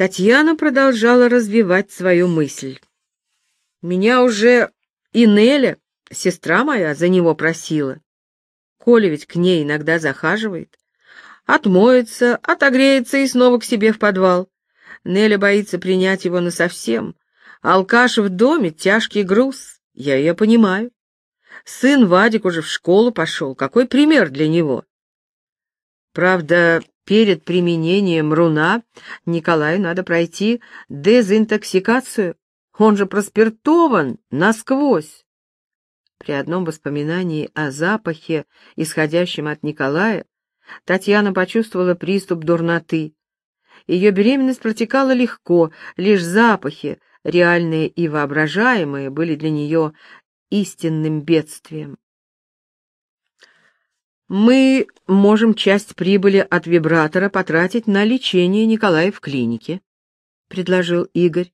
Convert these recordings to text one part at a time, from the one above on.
Татьяна продолжала развивать свою мысль. «Меня уже и Неля, сестра моя, за него просила. Коля ведь к ней иногда захаживает. Отмоется, отогреется и снова к себе в подвал. Неля боится принять его насовсем. Алкаш в доме — тяжкий груз, я ее понимаю. Сын Вадик уже в школу пошел, какой пример для него? Правда, перед применением руна Николаю надо пройти дезинтоксикацию. Он же проспиртован насквозь. При одном воспоминании о запахе, исходящем от Николая, Татьяна почувствовала приступ дурноты. Ее беременность протекала легко, лишь запахи, реальные и воображаемые, были для нее истинным бедствием. Мы можем часть прибыли от вибратора потратить на лечение Николая в клинике, предложил Игорь.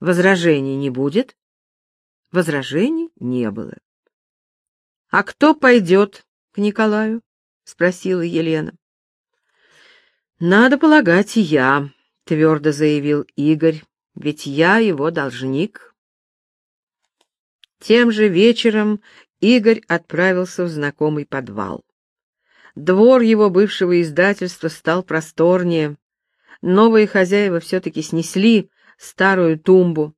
Возражений не будет? Возражений не было. А кто пойдет к Николаю? спросила Елена. Надо полагать, я, твердо заявил Игорь, ведь я его должник. Тем же вечером Игорь отправился в знакомый подвал. Двор его бывшего издательства стал просторнее. Новые хозяева все-таки снесли старую тумбу.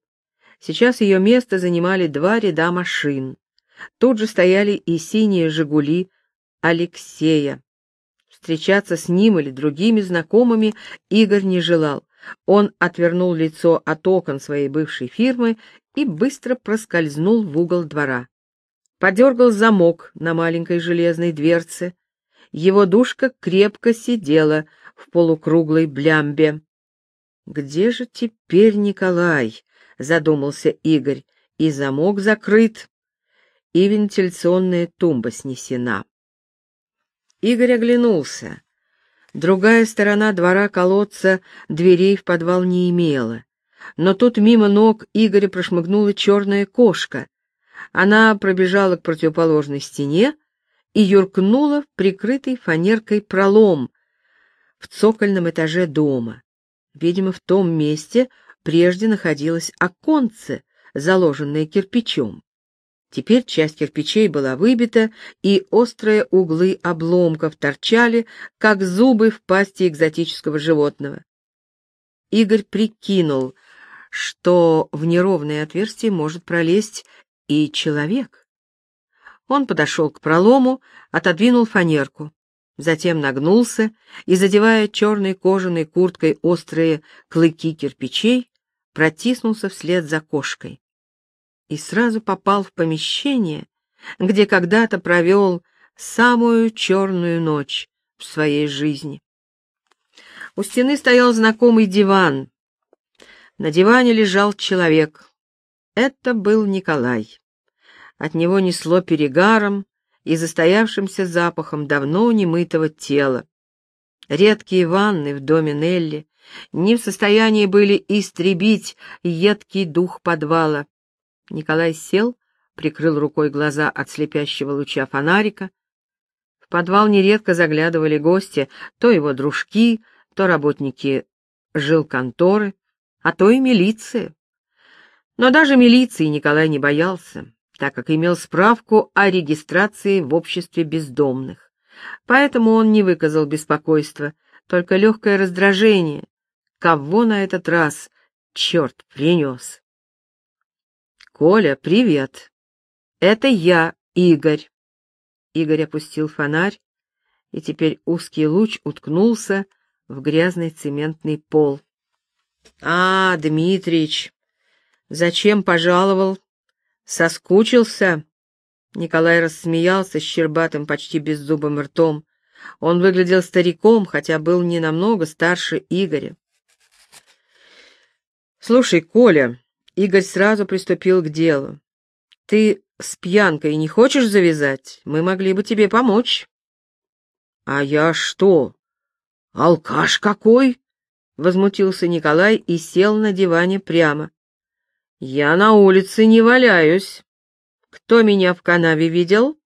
Сейчас ее место занимали два ряда машин. Тут же стояли и синие «Жигули» Алексея. Встречаться с ним или другими знакомыми Игорь не желал. Он отвернул лицо от окон своей бывшей фирмы и быстро проскользнул в угол двора. Подергал замок на маленькой железной дверце. Его душка крепко сидела в полукруглой блямбе. «Где же теперь Николай?» — задумался Игорь. «И замок закрыт, и вентиляционная тумба снесена». Игорь оглянулся. Другая сторона двора колодца дверей в подвал не имела. Но тут мимо ног Игоря прошмыгнула черная кошка. Она пробежала к противоположной стене, и юркнула в прикрытый фанеркой пролом в цокольном этаже дома. Видимо, в том месте прежде находилось оконце, заложенное кирпичом. Теперь часть кирпичей была выбита, и острые углы обломков торчали, как зубы в пасти экзотического животного. Игорь прикинул, что в неровное отверстие может пролезть и человек. Он подошел к пролому, отодвинул фанерку, затем нагнулся и, задевая черной кожаной курткой острые клыки кирпичей, протиснулся вслед за кошкой. И сразу попал в помещение, где когда-то провел самую черную ночь в своей жизни. У стены стоял знакомый диван. На диване лежал человек. Это был Николай. От него несло перегаром и застоявшимся запахом давно немытого тела. Редкие ванны в доме Нелли не в состоянии были истребить едкий дух подвала. Николай сел, прикрыл рукой глаза от слепящего луча фонарика. В подвал нередко заглядывали гости, то его дружки, то работники жилконторы, а то и милиция. Но даже милиции Николай не боялся так как имел справку о регистрации в обществе бездомных. Поэтому он не выказал беспокойства, только легкое раздражение. Кого на этот раз черт принес? «Коля, привет! Это я, Игорь!» Игорь опустил фонарь, и теперь узкий луч уткнулся в грязный цементный пол. «А, Дмитрич, зачем пожаловал?» Соскучился? Николай рассмеялся щербатым, почти беззубым ртом. Он выглядел стариком, хотя был не намного старше Игоря. Слушай, Коля, Игорь сразу приступил к делу. Ты с пьянкой не хочешь завязать? Мы могли бы тебе помочь. А я что? Алкаш какой? возмутился Николай и сел на диване прямо. Я на улице не валяюсь. Кто меня в канаве видел?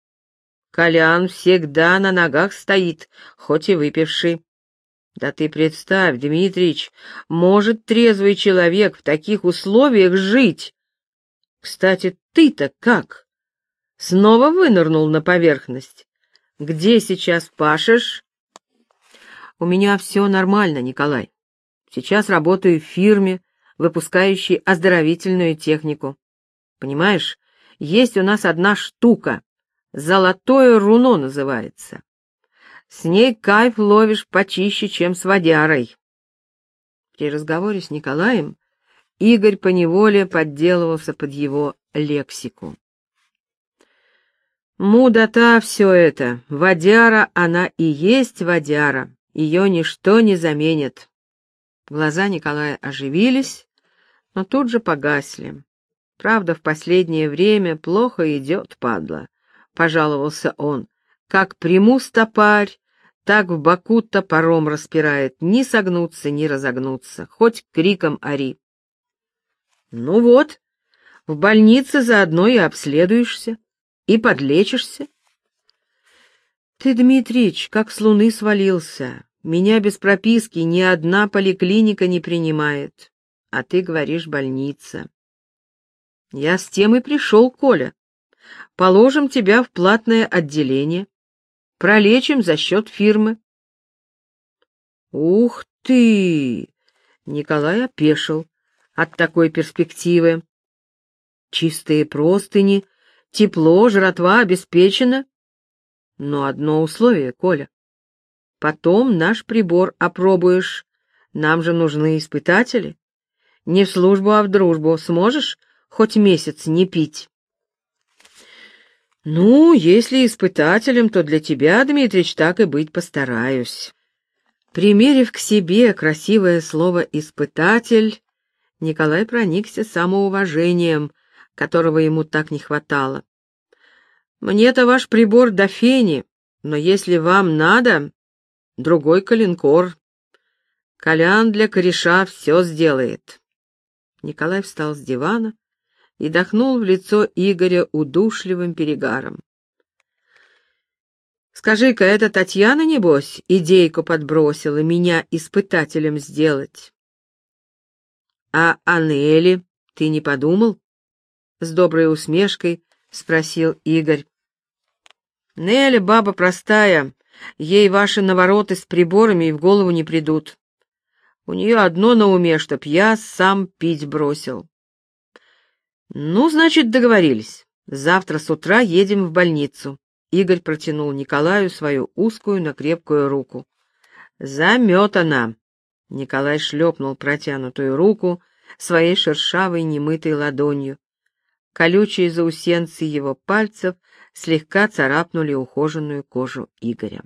Колян всегда на ногах стоит, хоть и выпивший. Да ты представь, Дмитрич, может трезвый человек в таких условиях жить? Кстати, ты-то как? Снова вынырнул на поверхность. Где сейчас пашешь? У меня все нормально, Николай. Сейчас работаю в фирме, выпускающей оздоровительную технику. Понимаешь, есть у нас одна штука. Золотое руно называется. С ней кайф ловишь почище, чем с водярой. При разговоре с Николаем Игорь поневоле подделывался под его лексику. Мудота все это, водяра она и есть водяра, ее ничто не заменит. Глаза Николая оживились, но тут же погасли. Правда, в последнее время плохо идет, падла, — пожаловался он. Как приму стопарь, так в боку топором распирает, ни согнуться, ни разогнуться, хоть криком ори. Ну вот, в больнице заодно и обследуешься, и подлечишься. Ты, Дмитрич, как с луны свалился. Меня без прописки ни одна поликлиника не принимает. А ты говоришь больница. Я с тем и пришел, Коля. Положим тебя в платное отделение. Пролечим за счет фирмы. Ух ты! Николай опешил от такой перспективы. Чистые простыни, тепло, жратва обеспечено. Но одно условие, Коля. Потом наш прибор опробуешь. Нам же нужны испытатели. Не в службу, а в дружбу. Сможешь хоть месяц не пить? Ну, если испытателем, то для тебя, Дмитрич, так и быть постараюсь. Примерив к себе красивое слово «испытатель», Николай проникся самоуважением, которого ему так не хватало. «Мне-то ваш прибор до фени, но если вам надо, другой калинкор. Колян для кореша все сделает». Николай встал с дивана, и дохнул в лицо Игоря удушливым перегаром. «Скажи-ка, эта Татьяна, небось, идейку подбросила меня испытателем сделать?» «А о Нелли ты не подумал?» — с доброй усмешкой спросил Игорь. «Нелли баба простая, ей ваши навороты с приборами и в голову не придут. У нее одно на уме, чтоб я сам пить бросил. «Ну, значит, договорились. Завтра с утра едем в больницу». Игорь протянул Николаю свою узкую, но крепкую руку. «Заметана!» Николай шлепнул протянутую руку своей шершавой немытой ладонью. Колючие заусенцы его пальцев слегка царапнули ухоженную кожу Игоря.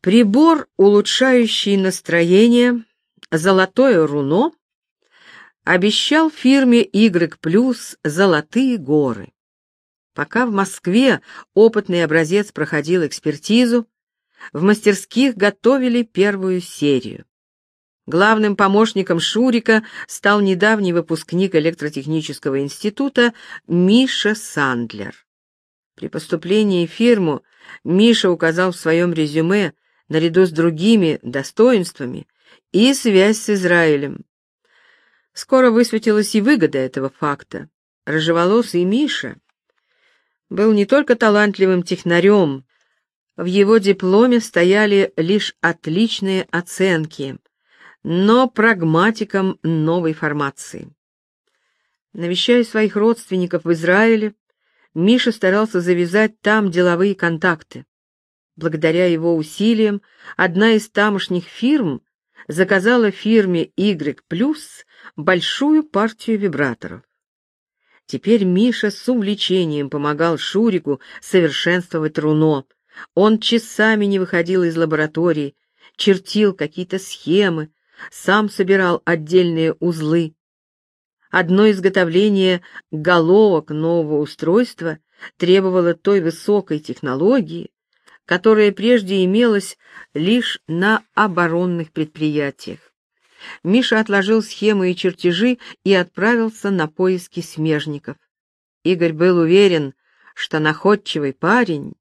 Прибор, улучшающий настроение, золотое руно, обещал фирме Y+, золотые горы. Пока в Москве опытный образец проходил экспертизу, в мастерских готовили первую серию. Главным помощником Шурика стал недавний выпускник электротехнического института Миша Сандлер. При поступлении в фирму Миша указал в своем резюме, наряду с другими достоинствами, и связь с Израилем. Скоро высветилась и выгода этого факта. Рыжеволосый Миша был не только талантливым технарем, в его дипломе стояли лишь отличные оценки, но прагматиком новой формации. Навещая своих родственников в Израиле, Миша старался завязать там деловые контакты. Благодаря его усилиям, одна из тамошних фирм заказала фирме Y+, большую партию вибраторов. Теперь Миша с увлечением помогал Шурику совершенствовать руно. Он часами не выходил из лаборатории, чертил какие-то схемы, сам собирал отдельные узлы. Одно изготовление головок нового устройства требовало той высокой технологии, которая прежде имелась лишь на оборонных предприятиях. Миша отложил схемы и чертежи и отправился на поиски смежников. Игорь был уверен, что находчивый парень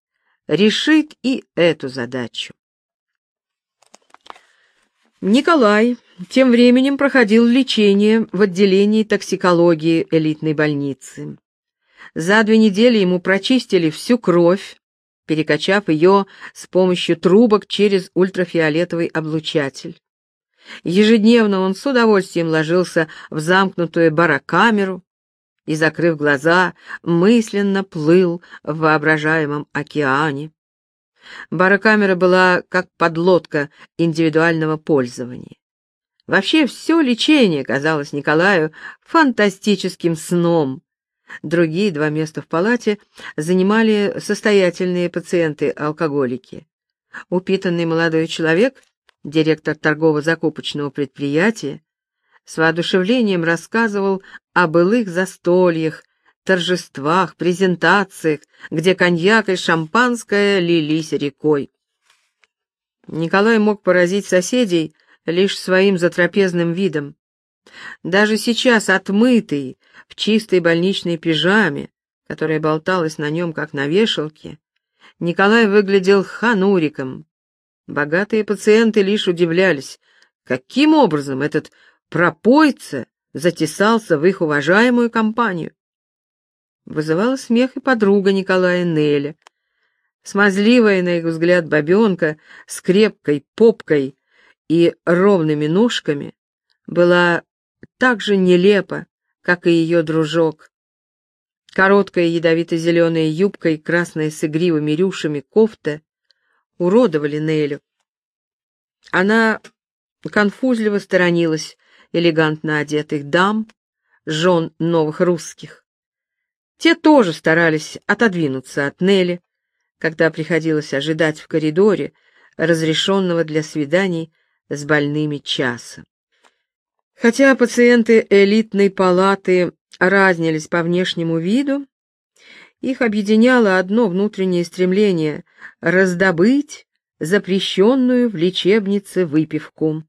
решит и эту задачу. Николай тем временем проходил лечение в отделении токсикологии элитной больницы. За две недели ему прочистили всю кровь, перекачав ее с помощью трубок через ультрафиолетовый облучатель. Ежедневно он с удовольствием ложился в замкнутую барокамеру и, закрыв глаза, мысленно плыл в воображаемом океане. Барокамера была как подлодка индивидуального пользования. Вообще все лечение казалось Николаю фантастическим сном. Другие два места в палате занимали состоятельные пациенты-алкоголики. Упитанный молодой человек, директор торгово-закупочного предприятия, с воодушевлением рассказывал о былых застольях, торжествах, презентациях, где коньяк и шампанское лились рекой. Николай мог поразить соседей лишь своим затрапезным видом. Даже сейчас отмытый, в чистой больничной пижаме, которая болталась на нем, как на вешалке, Николай выглядел хануриком. Богатые пациенты лишь удивлялись, каким образом этот пропойца затесался в их уважаемую компанию. Вызывала смех и подруга Николая Неля. Смазливая, на их взгляд, бабенка с крепкой попкой и ровными ножками была так же нелепа, как и ее дружок. Короткая ядовито-зеленая юбка и красная с игривыми рюшами кофта уродовали Нелю. Она конфузливо сторонилась элегантно одетых дам, жен новых русских. Те тоже старались отодвинуться от Нелли, когда приходилось ожидать в коридоре разрешенного для свиданий с больными часа. Хотя пациенты элитной палаты разнились по внешнему виду, их объединяло одно внутреннее стремление — раздобыть запрещенную в лечебнице выпивку.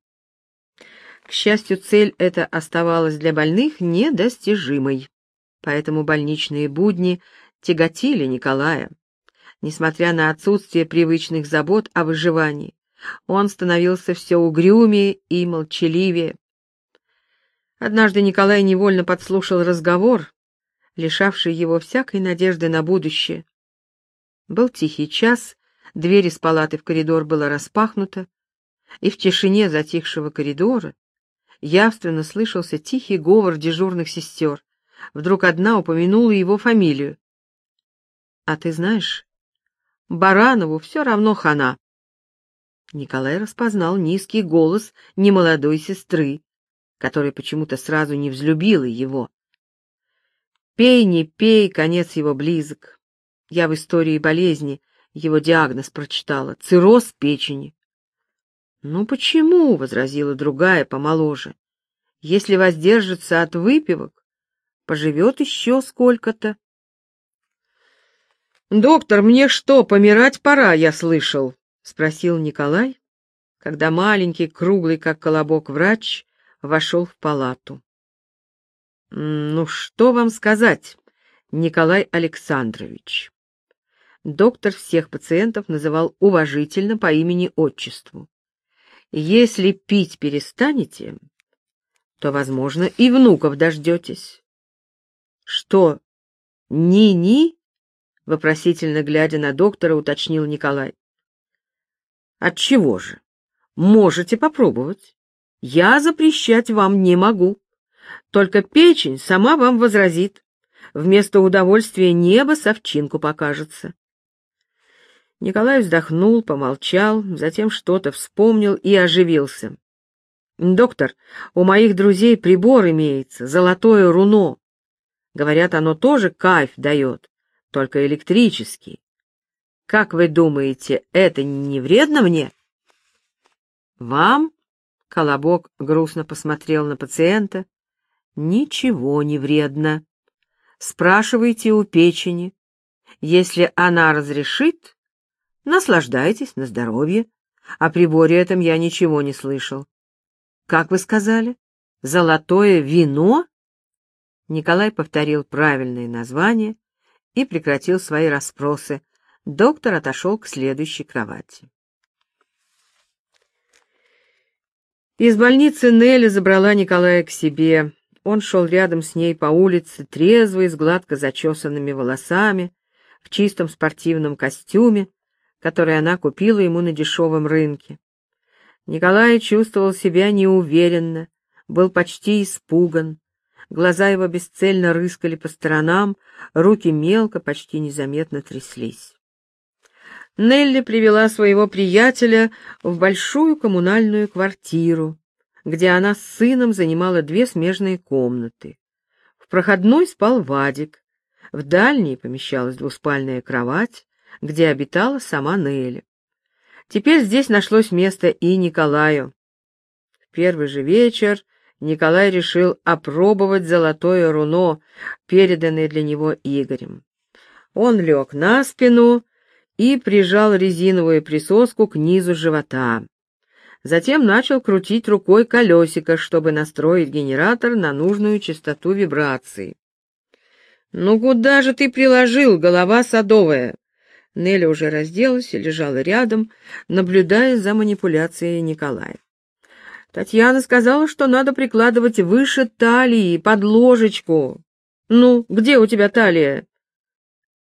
К счастью, цель эта оставалась для больных недостижимой поэтому больничные будни тяготили Николая. Несмотря на отсутствие привычных забот о выживании, он становился все угрюмее и молчаливее. Однажды Николай невольно подслушал разговор, лишавший его всякой надежды на будущее. Был тихий час, дверь из палаты в коридор была распахнута, и в тишине затихшего коридора явственно слышался тихий говор дежурных сестер. Вдруг одна упомянула его фамилию. «А ты знаешь, Баранову все равно хана». Николай распознал низкий голос немолодой сестры, которая почему-то сразу не взлюбила его. «Пей, не пей, конец его близок. Я в истории болезни его диагноз прочитала — цирроз печени». «Ну почему?» — возразила другая, помоложе. «Если воздержится от выпивок, поживет еще сколько-то. «Доктор, мне что, помирать пора, я слышал?» — спросил Николай, когда маленький, круглый, как колобок, врач вошел в палату. «Ну, что вам сказать, Николай Александрович?» Доктор всех пациентов называл уважительно по имени-отчеству. «Если пить перестанете, то, возможно, и внуков дождетесь. «Что, ни-ни?» — вопросительно глядя на доктора, уточнил Николай. «Отчего же? Можете попробовать. Я запрещать вам не могу. Только печень сама вам возразит. Вместо удовольствия небо совчинку покажется». Николай вздохнул, помолчал, затем что-то вспомнил и оживился. «Доктор, у моих друзей прибор имеется, золотое руно. Говорят, оно тоже кайф дает, только электрический. Как вы думаете, это не вредно мне? Вам? Колобок грустно посмотрел на пациента. Ничего не вредно. Спрашивайте у печени. Если она разрешит, наслаждайтесь на здоровье. О приборе этом я ничего не слышал. Как вы сказали? Золотое вино? Николай повторил правильное название и прекратил свои расспросы, доктор отошел к следующей кровати. Из больницы Нелли забрала Николая к себе. Он шел рядом с ней по улице, трезвый, с гладко зачесанными волосами, в чистом спортивном костюме, который она купила ему на дешевом рынке. Николай чувствовал себя неуверенно, был почти испуган. Глаза его бесцельно рыскали по сторонам, руки мелко, почти незаметно тряслись. Нелли привела своего приятеля в большую коммунальную квартиру, где она с сыном занимала две смежные комнаты. В проходной спал Вадик, в дальней помещалась двуспальная кровать, где обитала сама Нелли. Теперь здесь нашлось место и Николаю. В первый же вечер Николай решил опробовать золотое руно, переданное для него Игорем. Он лег на спину и прижал резиновую присоску к низу живота. Затем начал крутить рукой колесико, чтобы настроить генератор на нужную частоту вибраций. «Ну куда же ты приложил, голова садовая?» Нелли уже разделась и лежала рядом, наблюдая за манипуляцией Николая. Татьяна сказала, что надо прикладывать выше талии, под ложечку. Ну, где у тебя талия?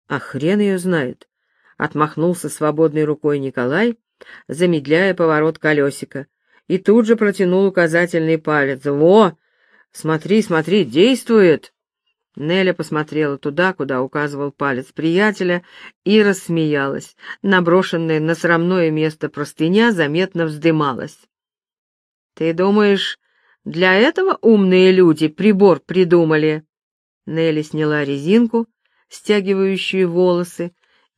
А хрен ее знает. Отмахнулся свободной рукой Николай, замедляя поворот колесика, и тут же протянул указательный палец. Во! Смотри, смотри, действует! Неля посмотрела туда, куда указывал палец приятеля, и рассмеялась. Наброшенная на срамное место простыня заметно вздымалась. «Ты думаешь, для этого умные люди прибор придумали?» Нелли сняла резинку, стягивающую волосы,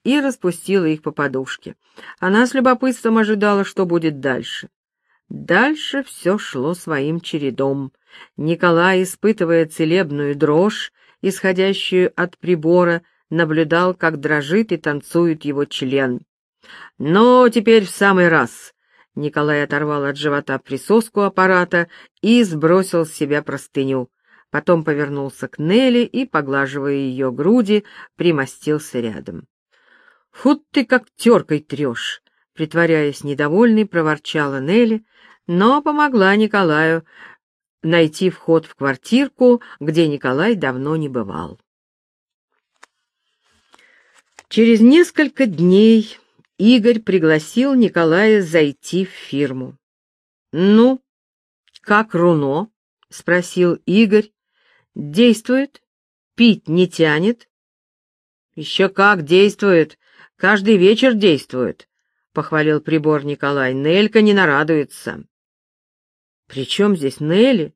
и распустила их по подушке. Она с любопытством ожидала, что будет дальше. Дальше все шло своим чередом. Николай, испытывая целебную дрожь, исходящую от прибора, наблюдал, как дрожит и танцует его член. «Но теперь в самый раз!» Николай оторвал от живота присоску аппарата и сбросил с себя простыню. Потом повернулся к Нелли и, поглаживая ее груди, примостился рядом. «Фу ты как теркой трешь!» Притворяясь недовольной, проворчала Нелли, но помогла Николаю найти вход в квартирку, где Николай давно не бывал. Через несколько дней Игорь пригласил Николая зайти в фирму. «Ну, как руно?» — спросил Игорь. «Действует? Пить не тянет?» «Еще как действует! Каждый вечер действует!» — похвалил прибор Николай. «Нелька не нарадуется!» «При чем здесь Нелли?»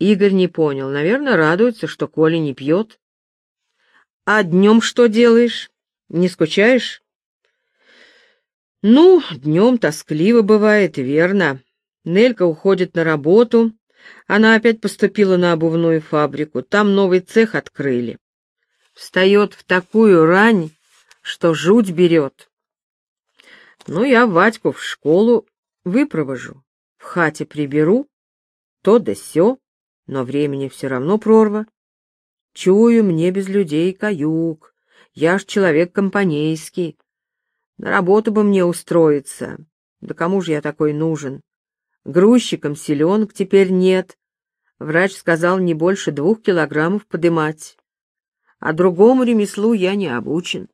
Игорь не понял. Наверное, радуется, что Коля не пьет. «А днем что делаешь? Не скучаешь?» «Ну, днем тоскливо бывает, верно. Нелька уходит на работу. Она опять поступила на обувную фабрику. Там новый цех открыли. Встает в такую рань, что жуть берет. Ну, я Вадьку в школу выпровожу в хате приберу, то да сё, но времени все равно прорва. Чую, мне без людей каюк, я ж человек компанейский. На работу бы мне устроиться, да кому же я такой нужен? Грузчиком селенок теперь нет. Врач сказал не больше двух килограммов подымать. А другому ремеслу я не обучен.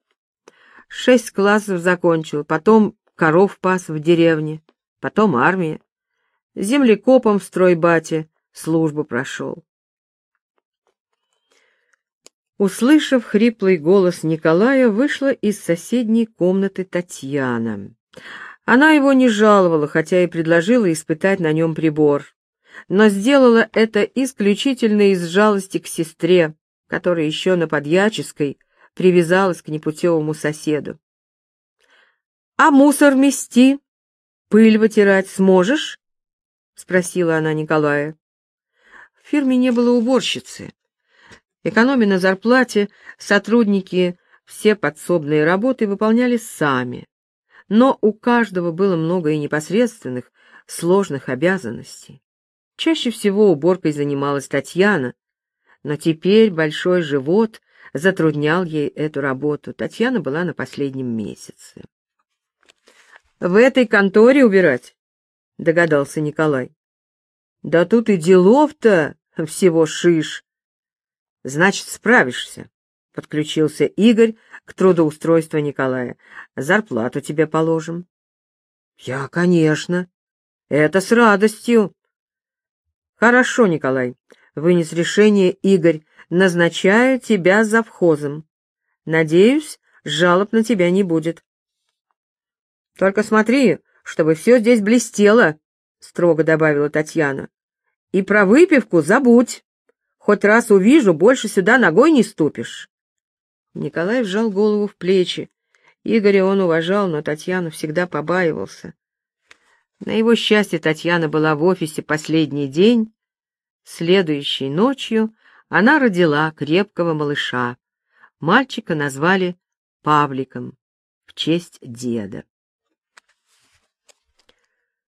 Шесть классов закончил, потом коров пас в деревне, потом армия землекопом в стройбате службу прошел. Услышав хриплый голос Николая, вышла из соседней комнаты Татьяна. Она его не жаловала, хотя и предложила испытать на нем прибор, но сделала это исключительно из жалости к сестре, которая еще на подьяческой привязалась к непутевому соседу. «А мусор мести? Пыль вытирать сможешь?» — спросила она Николая. В фирме не было уборщицы. Экономя на зарплате, сотрудники все подсобные работы выполняли сами. Но у каждого было много и непосредственных, сложных обязанностей. Чаще всего уборкой занималась Татьяна, но теперь большой живот затруднял ей эту работу. Татьяна была на последнем месяце. «В этой конторе убирать?» — догадался Николай. «Да тут и делов-то всего шиш!» «Значит, справишься», — подключился Игорь к трудоустройству Николая. «Зарплату тебе положим». «Я, конечно. Это с радостью». «Хорошо, Николай», — вынес решение Игорь. «Назначаю тебя завхозом. Надеюсь, жалоб на тебя не будет». «Только смотри, чтобы все здесь блестело», — строго добавила Татьяна. «И про выпивку забудь. Хоть раз увижу, больше сюда ногой не ступишь». Николай вжал голову в плечи. Игоря он уважал, но Татьяну всегда побаивался. На его счастье Татьяна была в офисе последний день. Следующей ночью она родила крепкого малыша. Мальчика назвали Павликом в честь деда.